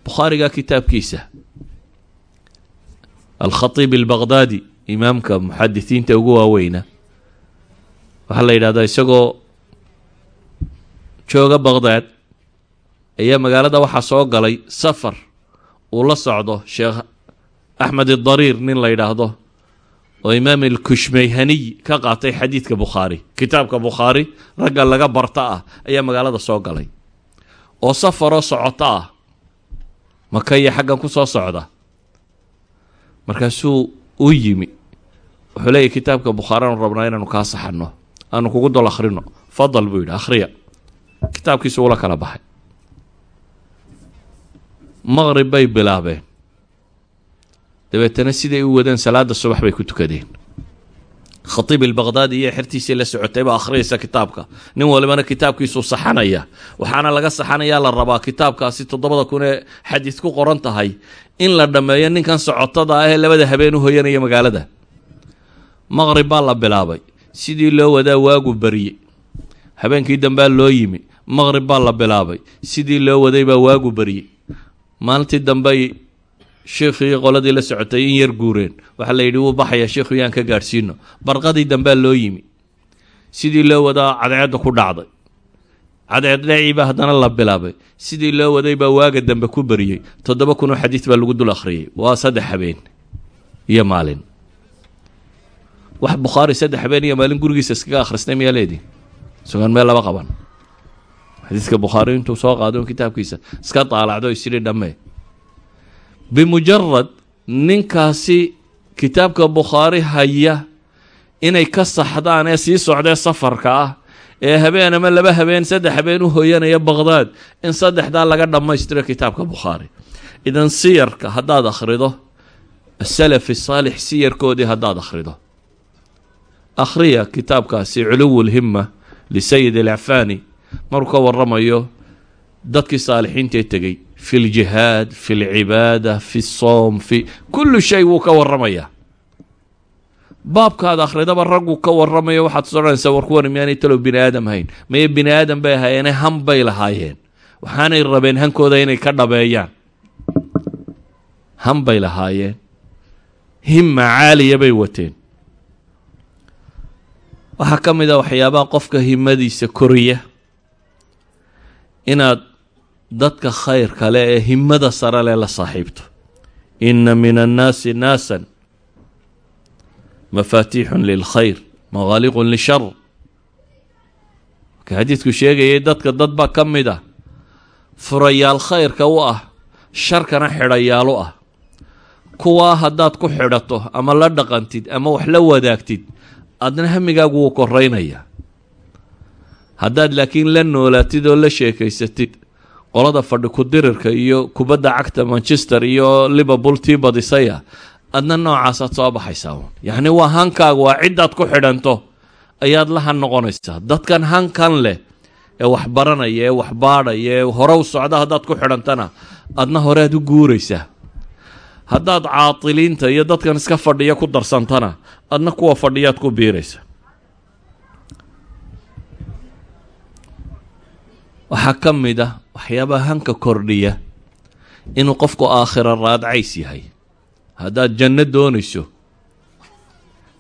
S1: bukhaariga kitaabkiisa alkhatiib albaqdaadi imaamka muxadisiinta ugu waaweyna waxaa la yidhahdaa isagoo jooga baqdaad ayaa magaalada waxaa soo galay safar uu la socdo sheekh axmed idariir nin la yidhaahdo oo imaam alkushmayhaniy ka qaatay xadiidka bukhaari kitaabka bukhaari ragga laga barta ah ayaa magaalada soo galay. Oo safaroo socoto ah maka iyo xaggan ku soo socda. Markaasuu u yimi wuxuu leeyahy kitaabka bukhaari aanu rabnaa inaanu kaa saxanno aanu kugu dol akhrino. Fadal buu yidhi akhriya kitaabkiisu ula kala baxay. Maqrib bay bilaabeen. Dabeetana siday u wadeen salaada subax bay ku tukadeen. Khatiib ilbaqdaadi iyo xertiisii la socotay baa akhriyaysa kitaabka. Nin walibana kitaabkiisuu saxanaya. Waxaana laga saxanayaa la rabaa kitaabkaasi toddobada kun ee xadiid ku qoran tahay. In la dhammeeyo ninkan socotada ah ee labada habeen u hoyanaya magaalada. Maqrib baa la bilaabay. Sidii loo wadaa waagu barye habeenkii dambea loo yimi maqrib baa la bilaabay. Sidii loo waday baa waagu barye maalintii dambey sheekhii qoladii la socotay in yar guureen. Waxaa la yidhi wuu baxaya sheekhu yaan ka gaadhsiino barqadii dambea loo yimi. Sidii loo wadaa cadceedda ku dhacday. Cadceed dhaciibaa haddana la bilaabay. Sidii loo waday baa waaga dambe ku bariyey. Toddoba kunoo xadiid baa lagu dul akhriyey. Waa saddex habeen iyo maalin. Wax bukhaari saddex habeen iyo maalin gurigiisa iskaga akhristay miyaa leedii isagoon meel laba qaban xadiidka bukhaari intuu soo qaado kitaabkiisa iska daalacdo isidhi dhammee bimujarad ninkaasi kitaabka bukhaari haya inay ka saxdaan ee sii socdee safarka ah ee habeen ama laba habeen saddex habeen u hoyanaya baqhdaad in saddexdaa laga dhammaystiro kitaabka bukhaari idan siyarka haddaad akhrido asalafi saalix siyarkoodii haddaad akhrido. Akhriya kitaabkaasi culuwulhimma lisayid alcafaani maruu ka waramayo dadkii saalixiintaee tegey fi ljihaad fi lcibaada fi soom fi kullu shay wuu ka waramayaa baabkaad akhridaba raggu ka waramayo waxaad soranaysaa war kuwan miyaanay talow bini aadam hayn maye bini aadam bay ahaayeene han bay lahaayeen. Waxaanay rabeen hankooda inay ka dhabeeyaan. Han bay lahaayeen. Himma caaliya bay wateen. Waxaa ka mid a waxyaabaha qofka himadiisa koriya inaad dadka khayrka leh ee himada sare leh la saaxiibto. Inna min annaasi naasan mafaatiixun lilkhayr maqaaliqun lishar marka xadiidku sheegayay dadka dad baa ka mid ah. Furayaal khayrka u ah sharkana xidhayaal u ah. Kuwaa haddaad ku xidhato ama la dhaqantid ama wax la wadaagtid adna hamigaagu wuu koraynaya haddaad laakiin la noolaatid oo la sheekaysatid qolada fadhi ku-dirirka iyo kubadda cagta manchester iyo liverpool tii badisaya adna noocaasaad soo baxaysaa yacni waa hankaaga waa ciddaad ku xidhanto ayaad la han noqonaysaa. Dadkan hankan leh ee wax baranaya ee wax baadhaya ee hore u socda haddaad ku xidhantana adna horead u guuraysaa. Haddaad caatiliinta iyo dadkan iska fadhiya ku darsantana adna kuwa fadhiyaad ku biiraysa waxaa ka mid ah waxyaabaha hanka kordhiya inuu qofku aakhira raadcays yahay. Haddaad janno doonayso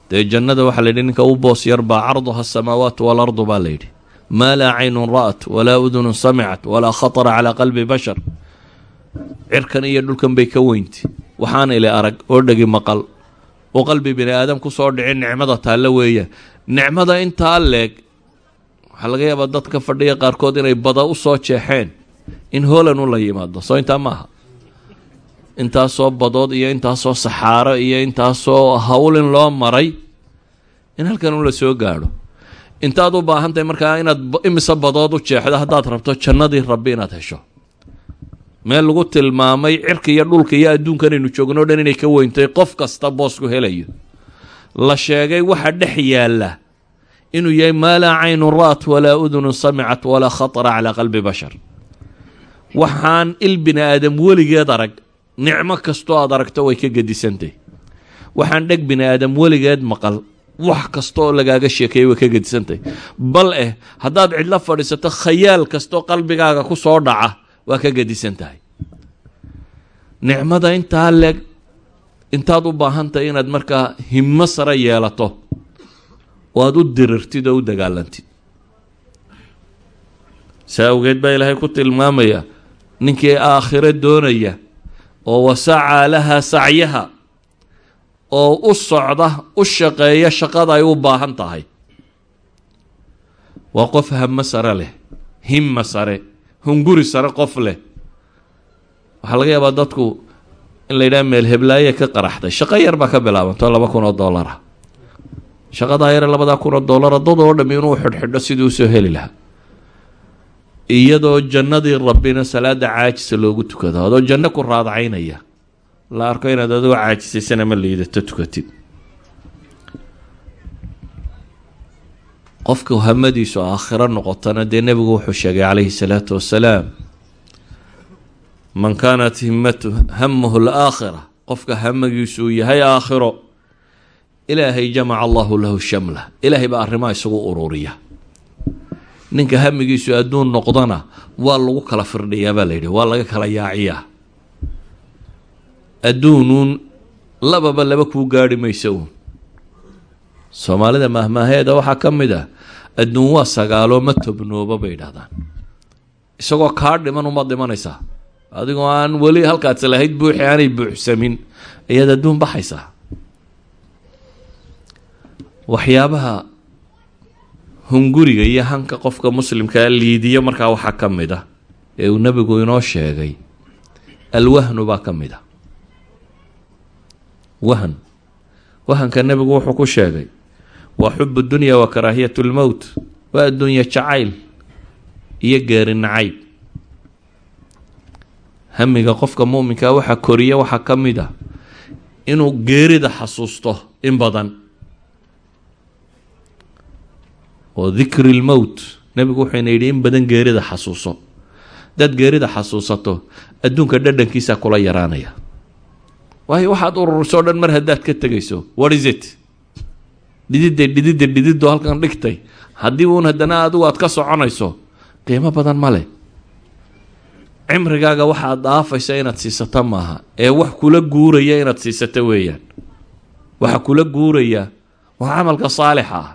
S1: dee jannada waxaa la yidhi ninka u boos yar baa carduha asamaawaatu waalardu baa la yidhi. Maa laa caynun ra'at walaa udunun samicat walaa khatara calaa qalbi bashar. Cirkan iyo dhulkan bay ka weynti. Waxaan ili arag oo dhegi maqal. Oo qalbi bini aadam ku soo dhicin nicmada taalle weeyaan nicmada intaa leeg waxaa laga yaabaa dadka fadhiya qaarkood inay bada u soo jeexeen in holan u la yimaado. Soo intaa maaha. Intaasoo badood iyo intaasoo saxaaro iyo intaasoo hawlin loo maray in halkan u la soo gaadho. Intaad u baahantahay markaa inaad imise badood u jeexdo haddaad rabto jannadii rabbi inaad hesho. Meel lagu tilmaamay cirka iyo dhulka iyo adduunkan aynu joogno o dhan inay ka weyntay qof kasta boosku helayo. La sheegay waxa dhex yaalla inuu yahay maa laa caynun ra'at walaa udunun samicat walaa khatara calaa qalbi bashar waxaan il bini aadam weligeed arag nicmo kastoo aad aragto way ka gedisantay waxaan dheg bini aadam weligeed maqal wax kasta oo lagaaga sheekeeyay way ka gedisantay bal eh haddaad cidlo fadhiisato khayaal kastaoo qalbigaaga ku soo dhaca waa ka gedisan tahay nicmada intaa leeg intaad u baahan tahay inaad markaa himmo sare yeelato oo aad u dirirtid oo u dagaalantid. Saa awgeed baa ilaahay ku tilmaamaya ninkii aakhiro doonaya oo wasacaa lahaa sacyaha oo u socda u shaqeeya shaqada ay u baahan tahay. Waa qof hamo sare leh himma sare hunguri sare qof leh. Waxaa laga yaabaa dadku in la yidhaha meel heblaaye ka qaraxday shaqo yar baa ka bilaabanto laba kun oo dollara shaqadaa yare labadaa kun oo dollara dad oo dhami inuu xidhxidho sidii u soo heli lahaa. Iyadoo jannadii rabbina salaada caajisa loogu tukado adoo janno ku raadacaynaya la arko inaad adigoo caajisaysana ma liidato tukatid. Qofka hamadiisu aakhiro noqotana dee nebigu wuxuu sheegay calayhi salaatu wasalaam man kaanat himatu hamahu alaakhira qofka hamagiisu uu yahay aakhiro ilaahay jamaca allahu lahu shamla. Ilaahay baa arrimaha isagu ururiya. Ninka hamigiisu adduun noqdana waa lagu kala firdhiyaa baa la yidhi waa laga kala yaaciyaa. Adduunuun lababa laba kuu gaarhi maysa uun. Soomaalida mahmaaheeda waxaa ka mid ah adduun waa sagaaloo ma tobnooba bay idhahdaan isagoo kaa dhiman umaad dhimanaysaa adigoo aan weli halkaadse lahayd buuxi aanay buuxsamin. Ayaad adduun baxaysaa waxyaabaha hunguriga iyo hanka qofka muslimkaa liidiyo markaa waxaa ka mid ah ee uu nebigu inoo sheegay alwahnu baa ka mid ah. Wahn wahanka nebigu wuxuu ku sheegay waa xubu dunya wa karaahiyat lmowt waa adduunye jacayl iyo geeri nacayb. Hamiga qofka muuminkaa waxaa koriya waxaa ka mid ah inuu geerida xasuusto in badan oo dikri lmowt nebigu wuxuuna yidhi in badan geerida xasuuso. Dad geerida xasuusato adduunka dhadhankiisaa kula yaraanaya. Waayo waxaad ururisoo dhan mar haddaad ka tegayso what is it? Dhididda dhididda dhididdo halkan dhigtay. Haddii uun haddana adigu aad ka soconayso qiimo badan ma leh. Cimrigaaga waxaad dhaafaysa inaad siisato maaha ee wax kula guuraya inaad siisato weeyaan. Waxa kula guuraya waa camalka saalixa ah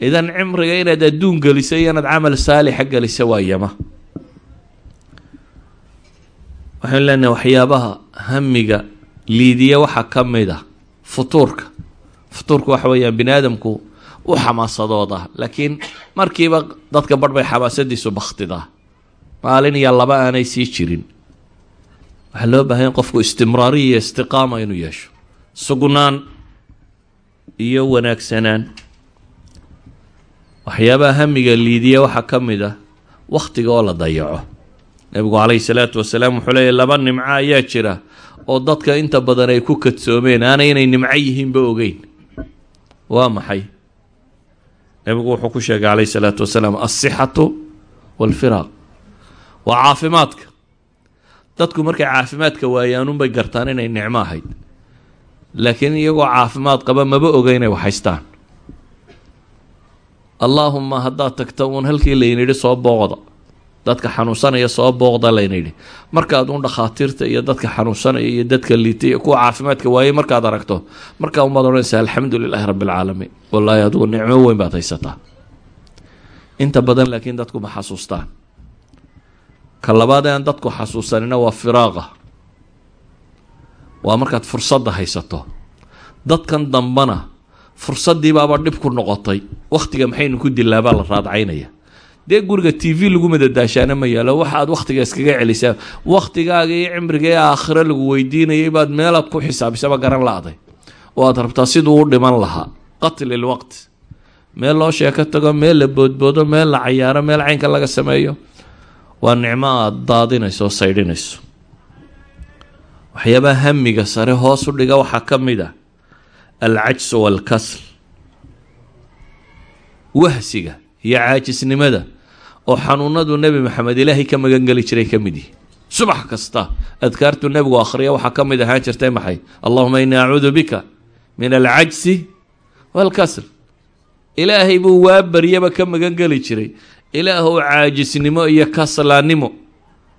S1: idan cimriga inaad adduun geliso iyo inaad camal saalixa gelisa waa yama. Waxaynu leenahay waxyaabaha hamiga liidiya waxaa ka mid ah futuurka. Futuurka waxa weeyaan bini aadamku u xamaasadooda laakiin markiiba dadka barh bay xamaasadiisu bakhtidaa maalin iyo laba aanay sii jirin. Waxaa loo baahanya qofku istimraariya iyo istiqaama inuu yeesho. Sugnaan iyo wanaagsanaan waxyaabaha hamiga liidiya waxaa ka mid ah wakhtiga oo la dayaco. Nebigu calayhi salaatu wasalaam wuxuu leeyahy laba nimco ayaa jira oo dadka inta badan ay ku kadsoomeen aanay inay nimco yihiinba ogeyn. Waa maxay? Nebigu wuxuu ku sheegay calayhi salaatu wasalaam alsixatu waalfiraaq waa caafimaadka. Dadku markay caafimaadka waayaanunbay gartaan inay nicmo ahayd. Laakiin iyagoo caafimaad qaba maba oga inay waxhaystaan allaahuma haddaad tagta uun halkii laynidhi soo booqda dadka xanuunsanaya soo booqda layna yidhi markaad un dhakhaatiirta iyo dadka xanuunsanaya iyo dadka liitay iyo kuwa caafimaadka waayey markaad aragto markaa umaad odhanaysaa alxamdu lilaahi rabbi alcaalamiin wallaahi adigu nicmo weyn baad haysataa. Inta badan laakiin dadku ma xasuustaan. Ka labaad aan dadku xasuusanina waa firaaqa. Waa markaad fursadda haysato. Dadkan dambana fursaddiibaaba dhib ku noqotay. Wakhtiga maxaynu ku dilaabaa la raadcaynaya. Dee guriga t v lagu madadaashaana ma yaalo? Waxaad wakhtiga iskaga celisaa wakhtigaaga iyo cimriga ee aakhiro lagu weydiinayay baad meelaad ku xisaabisaba garan la-day. Oo aad rabtaa siduu u dhiman lahaa. Qatli lwaqt meel loo sheeko tago meel la boodboodo meel la cayaaro meel caynka laga sameeyo. Waa nicmo aada daadinayso oo saydhinayso. Waxyaabaha hamiga sare hoos u dhiga waxaa ka mid ah alcajsu waalkasl wahsiga iyo caajisnimada oo xanuunadu nebi maxamed ilaahay ka magangeli jiray ka mid yihi subax kasta adkaartu nebigu akhriya waxaa ka mid ahaan jirtay maxay allahuma inii acuudu bika min alcajsi waalkasl ilaahay buu waa baryaba ka magangeli jiray ilaahow caajisnimo iyo kaslaannimo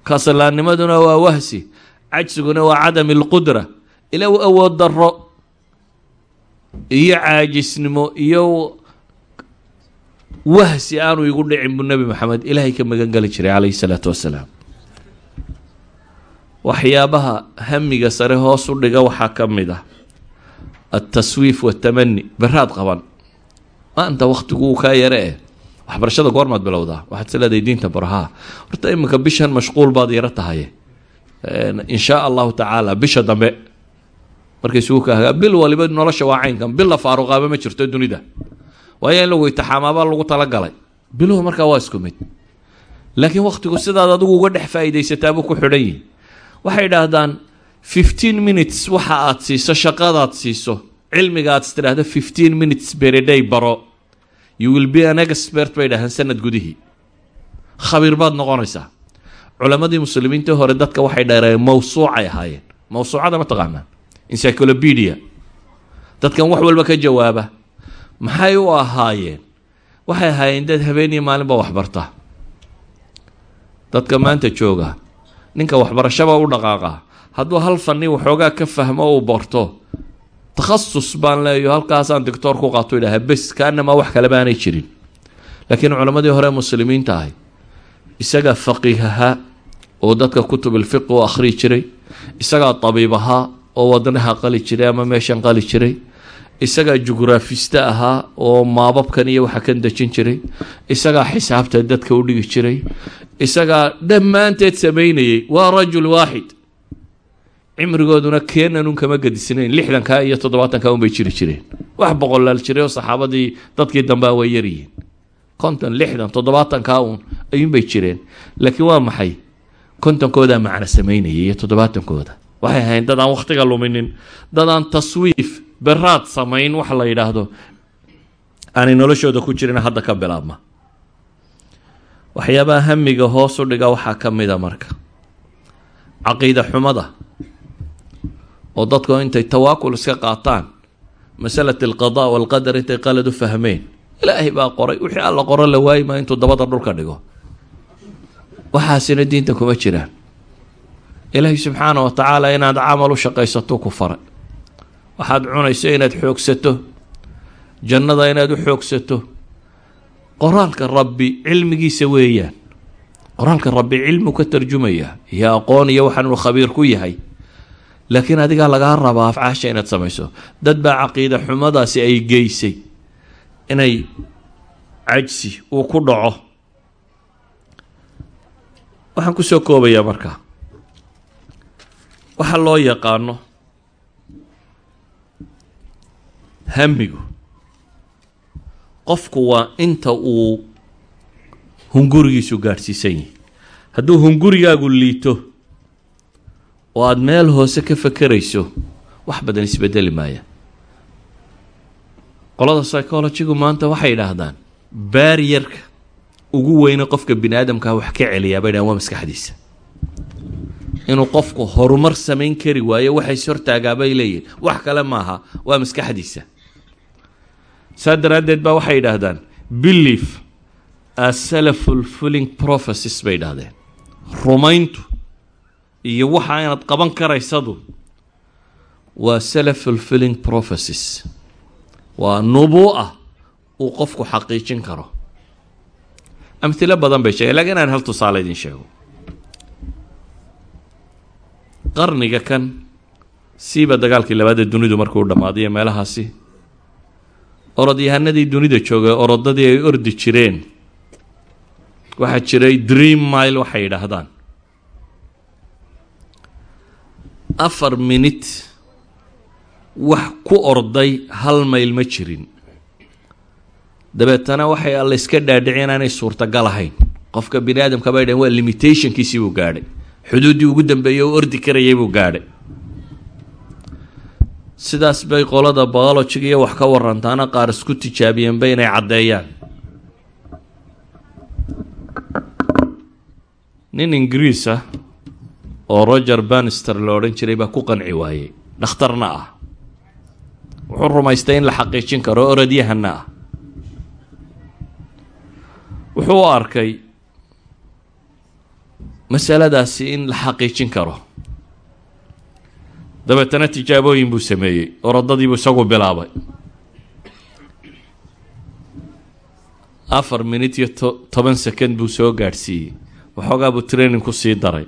S1: kaslaannimaduna waa wahsi cajsiguna waa cadami alqudra ilaahu awood darro iyo caajisnimo iyo wahsi aanu igu dhicin buu nebi maxamed ilaahay ka magan geli jiray calayhi salaatu wassalaam waxyaabaha hamiga sare hoos u dhiga waxaa ka mid ah altaswiif watamani beraad qaban. Maanta wakhtigu uu kaa yare eh waxbarashada goormaad bilowdaa waxaad is leedahay diinta barahaa horta iminka bishan mashquul baad yaro tahay. In shaa allahu tacaala bisha dambe markay isugu kaahagaa bil waliba nolosha waa caynkan. Bil la faaruqaaba ma jirto dunida. Waayo in lagu itixaamaabaa lagu talagalay. Biluhu markaa waa isku mid. Laakiin wakhtigu sidaad adigu uga dhex faa'iidaysataabuu ku xidhan yihi waxay idhaahdaan fifteen minutes waxa aad siiso shaqadaad siiso. Cilmiga aad is tidhaahdo fifteen minutes bereday baro. You will be an expert bay dhahaan sanad gudihii khabiir baad noqonaysaa. Culammadii muslimiintii hore dadka waxay dheereen mawsuucay ahaayeen. Mawsuucada ma taqaanaan encyclopedia. Dadkan wax walba ka jawaaba maxay u ahaayeen? Waxay ahaayeen dad habeen iyo maalinba waxbarta dadka maanta jooga ninka waxbarashaba u dhaqaaqa. Hadduu hal fanni waxoogaa ka fahmo uu barto takhasus baan leeyo halkaasaan doctoor ku qaato idhaha bes kaanamaa wax kale baanay jirin. Laakiin culammadii hore muslimiinta ahay isagaa faqiih ahaa oo dadka kutubulfiq u akhrii jiray isagaa tabiib ahaa oo wadnaha qali jiray ama meeshan qali jiray. Isagaa jugraafiste ahaa oo maababkan iyo waxa kan dejin jiray. Isagaa xisaabta dadka u dhigi jiray. Isagaa dhammaanteed samaynayay. Waa rajul waaxid cimrigooduna keenanun kama gadisnayn lixdankaa iyo toddobaatankaa unbay jiri jireen. Wax boqolaal jiray oo saxaabadii dadkii dambea way yaryihiin konton lixdan toddobaatankaa uun ayuunbay jireen. Laakiin waa maxay? Kontonkoodaa macno samaynayay iyo toddobaatankooda waxay ahayn dad aan wakhtiga luminin dad aan taswiif beraad samayn wax la yidhaahdo. Aanay noloshooda ku jirin hadda ka bilaabma. Waxyaabaha hamiga hoos u dhiga waxaa ka mida marka. Caqiida xumada oo dadku intay tawaakul iska qaataan masalat alqadaa walqadar intay qalad u fahmeen. Ilaahay baa qoray wixii alla qoro la waayi maa intuu dabada dhulka dhigo. Waxaasina diinta kuma jiraan ilaahay subxaana wa tacaala inaad camal u shaqaysato ku faray waxaad cunayso inaad xoogsato jannada inaad u xoogsato. Qoraalka rabbi cilmigiisa weeyaan. Qoraalka rabbi cilmu ka tarjumaya iyo aqoon iyo waxaanuu khabiir ku yahay. Laakiin adigaa lagaa rabaa afcaasha inaad samayso. Dad baa caqiida xumadaasi ay geysay inay cajsi uu ku dhaco. Waxaan ku soo koobayaa markaa waxa loo yaqaano hamigu qofku waa inta uu hungurigiisu gaadhsiisan yahay. Hadduu hungurigaagu liito oo aada meel hoose ka fakerayso wax badan isbedeli maaya. Qolada psychologigu maanta waxay yidhaahdaan baariyarka ugu weyne qofka bini aadamkaa wax ka celiyaa bay dhahan waa maskaxdiisa inuu qofku horumar samayn kari waayo waxays hortaagaabay leeyihiin wax kale maaha waa maskaxdiisa. Saa daraaddeed baa waxay yidhaahdaan belief aselafulfilling prophecies bay idhahdeen rumayntu iyo waxa inaad qaban karaysadu waa selafulfilling prophecies. Waa nubuu'a uu qofku xaqiijin karo. Amhilo badan bay sheegeen lakiin inaan hal tusaale idin sheego qarniga kan siiba dagaalkii labaadee dunidu markuu dhammaadiyo meelahaasi. Orodyahanadii dunida joogay orodadii ay ordi jireen. Waxaa jiray dream mile waxay yidhaahdaan. Afar minute wax ku orday hal mayl ma jirin. Dabeetana waxay alla iska dhaadhiceen inaanay suurtagal ahayn. Qofka bini aadamka bay dhaheen waa limitationkiisii buu gaadhay xuduuddii ugu dambeeyey oo ordi karayay buu gaadhay. Sidaas bay qolada biologiga iyo wax ka warantaana qaar isku tijaabiyeenba inay caddeeyaan. Nin ingiriis ah oo roger banister la odhan jiray baa ku qanci waayey. Dhakhtarna ah. Wuxuu rumaystay in la xaqiijin karo orodyahanna ah. Wuxuu u arkay masaladaasi in la xaqiijin karo. Dabeetana tijaabooyin buu sameeyey orodadiibuu isagu bilaabay. Afar minut iyo toban second buu soo gaadhsiiyey. Waxoogaa buu training ku sii daray.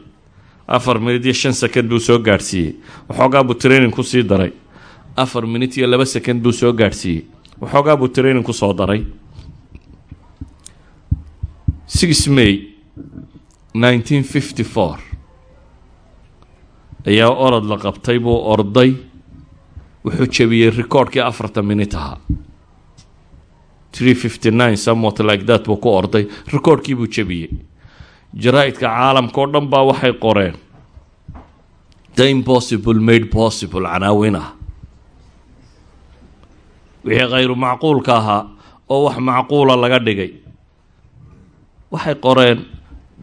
S1: Afar minut iyo shan second buu soo gaadhsiiyey. Waxoogaa buu training ku sii daray. Afar minut iyo laba second buu soo gaadhsiiyey. Waxoogaa buu training ku soo daray. Six may nineteen fifty ayaa orod la qabtay buu orday. Wuxuu jebiyey recordkii afartan minut ahaa. three fifty somewhat like that buu ku orday. Recordkii buu jebiyey. Jaraa-idka caalamka oo dhan baa waxay qoreen. The impossible made possible canaawin ah wixii khayru macquulka ahaa oo wax macquula laga dhigay. Waxay qoreen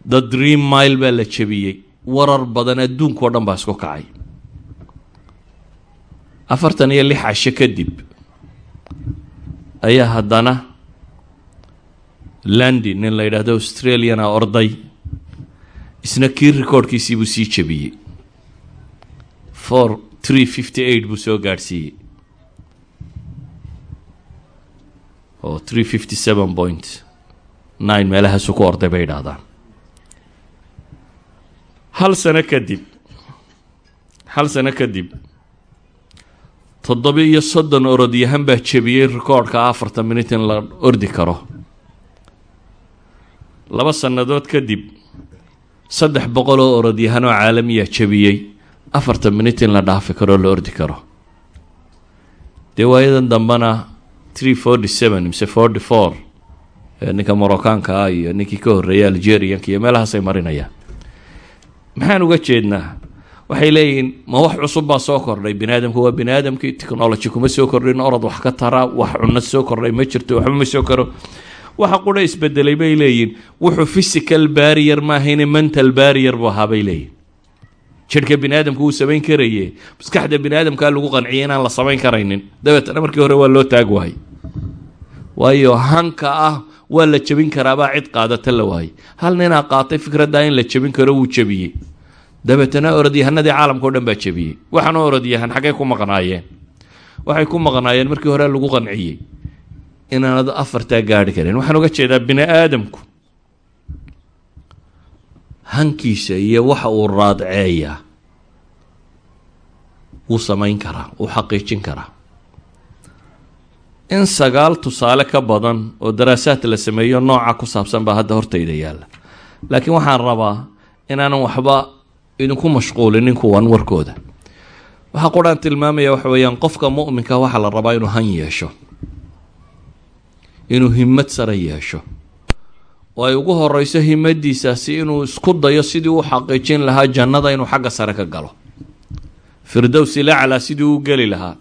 S1: the dream mile baa la jebiyey. Warar badan adduunka o dhan baa isku kacay. Afartan iyo lix casho kadib ayaa haddana landi nin la yidhaahdo australiana orday isna kii recordkiisii buu sii jebiyey. Four three fifty eight buu soo gaadhsiiyey. Oo three fifty seven point nine meelahaasu ku orday bay idhaahdaan hal sano kadib hal sano kadib toddoba iyo soddon orodyahan baa jebiyey recordka afartan minut in la ordi karo. Laba sannadood kadib saddex boqol oo orodyahan oo caalamiya jebiyey afartan minut in la dhaafi karo la ordi karo. Dee waayadan dambena three forty seven mise forty four ninka moroccaanka ah iyo ninkii ka horreeyay algerianka iyo meelahaasay marinayaan maxaan uga jeednaa? Waxay leeyihiin ma wax cusub baa soo kordhay bini aadamku waa bini aadamkii technology kuma soo kordhin orod wax ka tara wax cunno soo kordhay ma jirto waxba ma soo karo. Waxa qura isbedelay bay leeyihiin wuxuu physical barrier maahayne mental barrier buu ahaa bay leeyihiin jidhka bini aadamku wuu samayn karaye maskaxda bini aadamkaa lagu qanciyay inaan la samayn karaynin. Dabeetana markii hore waa loo taag waayey. Waayo hanka ah waa la jebin karaabaa cid qaadata la waayey. Hal ninaa qaatay fikraddaa in la jebin karo wuu jebiyey dabeetana orodyahanadii caalamka o dhan baa jebiyey waxaana orodyahan xaggay ku maqnaayeen. Waxay ku maqnaayeen markii hore lagu qanciyey. Inaanad afartaa gaari karin. Waxaan uga jeedaa bini aadamku. Hankiisa iyo waxa uu raadceeyaa wuu samayn karaa wuu xaqiijin karaa in sagaal tusaale ka badan oo daraasaad la sameeyo nooca ku saabsan baa hadda hortayda yaalla laakiin waxaan rabaa inaanan waxba idinku mashquulinin kuwan warkooda. Waxaa quraan tilmaamaya waxa weeyaan qofka mu'minka waxaa la rabaa inuu han yeesho. Inuu himmad sare yeesho. Oo ay ugu horeyso himadiisaasi inuu isku dayo sidii u xaqiijin lahaa jannada inuu xagga sare ka galo. Firdowsi laclaa sidii u geli lahaa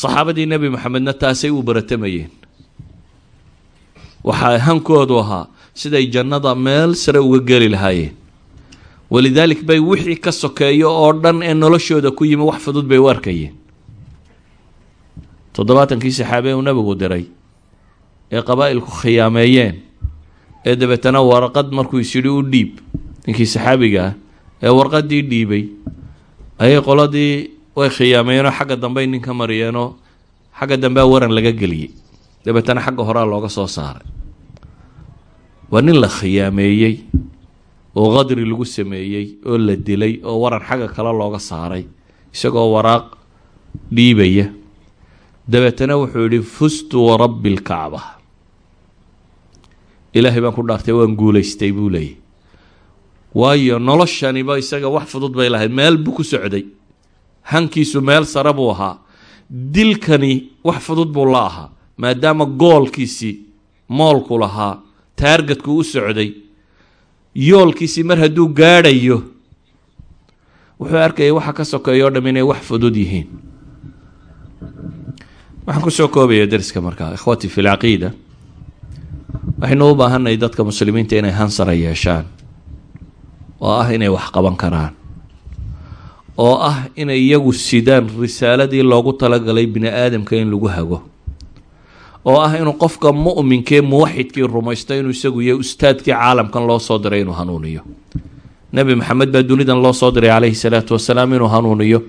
S1: saxaabadii nebi maxamedna taasay u baratamayeen waxaa hankoodu ahaa siday jannada meel sare uga geli lahaayeen. Walidaalik bay wixii ka sokeeyo oo dhan ee noloshooda ku yimi wax fudud bay u arkayeen. Toddobaatankii saxaabe uu nabigu diray ee qabaa'ilku khiyaameeyeen ee dabeetana warqad markuu isyidhi u dhiib ninkii saxaabiga ah ee warqadii dhiibay ayay qoladii way khiyaameenoo xagga dambey nin ka mariyeenoo xagga dambea waran laga geliyey. Dabeetana xagga horea looga soo saaray. Waa nin la khiyaameeyey oo qadri lagu sameeyey oo la dilay oo waran xagga kale looga saaray isagoo waraaq dhiibaya. Dabeetana wuxuu yihi fustu warabbi lkacba ilaahay baan ku dhaartay waan guulaystay buu leeyay. Waayo noloshaniba isaga wax fudud bay lahayd meel buu ku socday hankiisu meel sare buu ahaa. Dilkani wax fudud buu la ahaa maadaama goolkiisii moolku lahaa taargetku u socday yoolkiisii mar hadduu gaadhayo wuxuu arkayay waxa ka sokeeya o dham inay wax fudud yihiin. Waxaan ku soo koobaya dariska markaa ikhwatii fi lcaqiida waxaynu u baahanay dadka muslimiinta inay hansara yeeshaan oo ah inay wax qaban karaan oo ah inay iyagu sidaan risaaladii loogu talagalay bini aadamka in lagu hago. oo ah inuu qofka mu'minkee muwaxidkii rumaysto inuu isagu yahay ustaadkii caalamkan loo soo diray inuu hanuuniyo. Nebi maxamed baa dunidan loo soo diray calayhi salaatu wasalaam inuu hanuuniyo.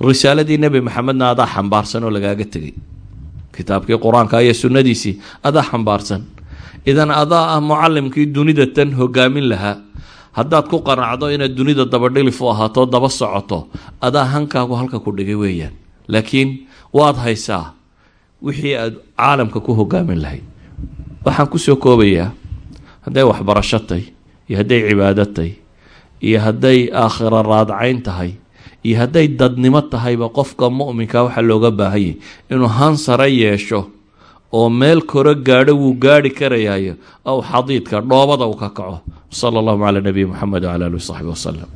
S1: Risaaladii nebi maxamedna adaa xambaarsan oo lagaaga tegay kitaabkii qur'aanka iyo sunnadiisii adaa xambaarsan. Idan adaa ah mucalimkii dunida tan hogaamin lahaa haddaad ku qanacdo inaad dunida dabadhilif u ahaato daba socoto adaa hankaagu halka ku dhigay weeyaan. Laakiin waad haysaa wixii aad caalamka ku hogaamin lahayd. Waxaan ku soo koobayaa hadday waxbarasho tahy iyo hadday cibaado tahy iyo hadday aakhira raadcayn tahay iyo hadday dadnimo tahayba qofka mu'minka waxaa looga baahanyay inuu hansare yeesho oo meel koro gaadho wuu gaadhi karayaayo aw xadiidka dhoobada uu ka kaco. Sala allahu calaa nabiyi moxamed wcala alihi wasaxbi wasalam